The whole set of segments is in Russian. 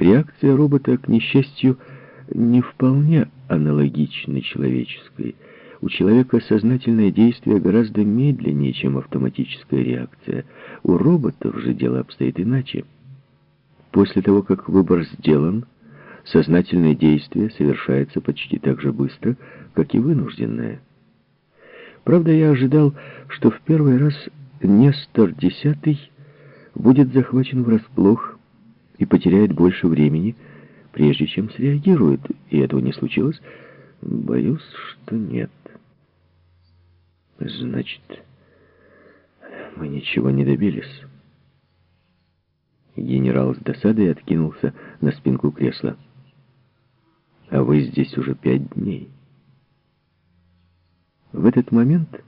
Реакция робота, к несчастью, не вполне аналогична человеческой. У человека сознательное действие гораздо медленнее, чем автоматическая реакция. У роботов же дело обстоит иначе. После того, как выбор сделан, сознательное действие совершается почти так же быстро, как и вынужденное. Правда, я ожидал, что в первый раз Нестор Десятый будет захвачен врасплох и потеряет больше времени, прежде чем среагирует, и этого не случилось. Боюсь, что нет. Значит, мы ничего не добились. Генерал с досадой откинулся на спинку кресла. А вы здесь уже пять дней. В этот момент,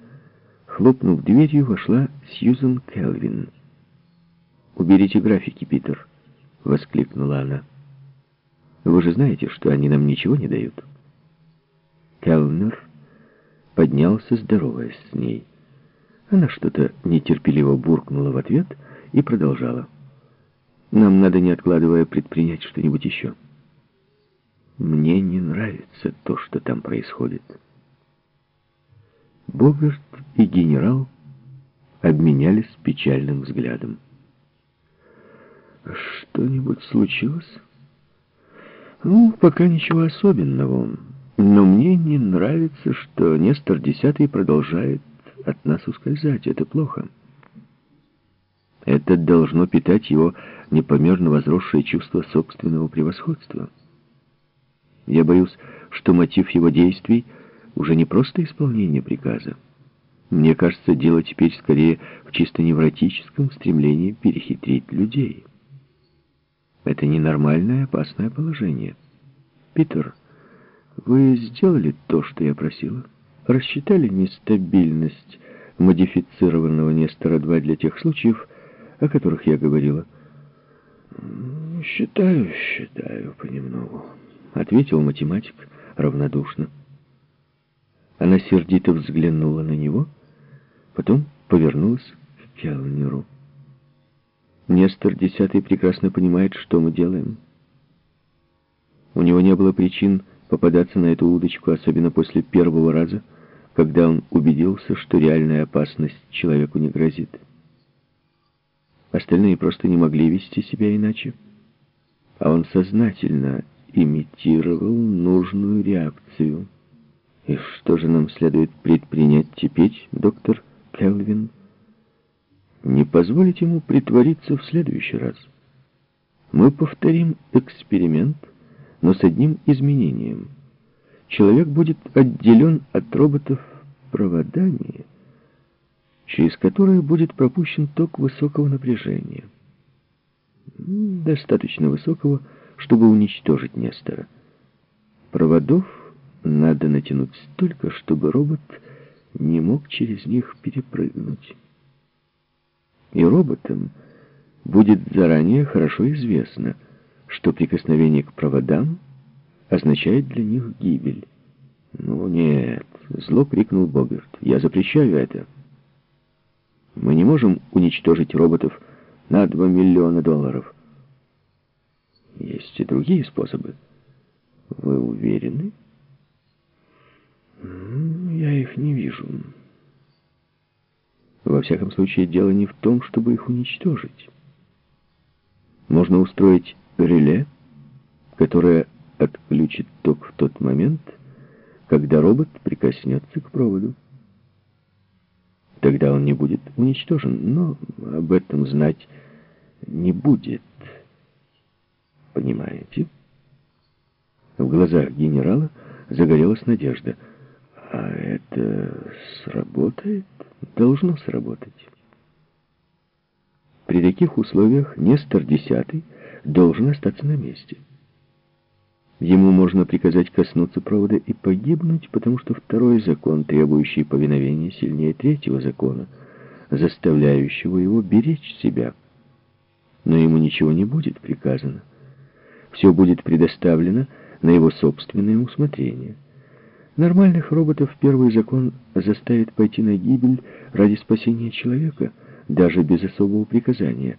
хлопнув дверью, вошла Сьюзен Келвин. «Уберите графики, Питер», — воскликнула она. «Вы же знаете, что они нам ничего не дают». Келнер поднялся, здороваясь с ней. Она что-то нетерпеливо буркнула в ответ и продолжала. «Нам надо, не откладывая, предпринять что-нибудь еще. Мне не нравится то, что там происходит». Богарт и генерал обменялись печальным взглядом. «Что-нибудь случилось?» «Ну, пока ничего особенного. Но мне не нравится, что Нестор Десятый продолжает от нас ускользать. Это плохо. Это должно питать его непомерно возросшее чувство собственного превосходства. Я боюсь, что мотив его действий — уже не просто исполнение приказа. Мне кажется, дело теперь скорее в чисто невротическом стремлении перехитрить людей. Это ненормальное, опасное положение. Питер, вы сделали то, что я просила? Рассчитали нестабильность модифицированного Нестора-2 для тех случаев, о которых я говорила? «Считаю, считаю понемногу», — ответил математик равнодушно. Она сердито взглянула на него, потом повернулась к Келнеру. Нестор Десятый прекрасно понимает, что мы делаем. У него не было причин попадаться на эту удочку, особенно после первого раза, когда он убедился, что реальная опасность человеку не грозит. Остальные просто не могли вести себя иначе. А он сознательно имитировал нужную реакцию. И что же нам следует предпринять теперь, доктор Келвин? Не позволить ему притвориться в следующий раз. Мы повторим эксперимент, но с одним изменением. Человек будет отделен от роботов проводами, через которые будет пропущен ток высокого напряжения. Достаточно высокого, чтобы уничтожить Нестора. Проводов надо натянуть столько, чтобы робот не мог через них перепрыгнуть. И роботам будет заранее хорошо известно, что прикосновение к проводам означает для них гибель. «Ну нет», — зло крикнул Богарт, — «я запрещаю это. Мы не можем уничтожить роботов на 2 миллиона долларов. Есть и другие способы. Вы уверены?» Я их не вижу. Во всяком случае, дело не в том, чтобы их уничтожить. Можно устроить реле, которое отключит ток в тот момент, когда робот прикоснется к проводу. Тогда он не будет уничтожен, но об этом знать не будет. Понимаете? В глазах генерала загорелась надежда — а это сработает? Должно сработать. При таких условиях Нестор Десятый должен остаться на месте. Ему можно приказать коснуться провода и погибнуть, потому что второй закон, требующий повиновения, сильнее третьего закона, заставляющего его беречь себя. Но ему ничего не будет приказано. Все будет предоставлено на его собственное усмотрение. Нормальных роботов первый закон заставит пойти на гибель ради спасения человека, даже без особого приказания.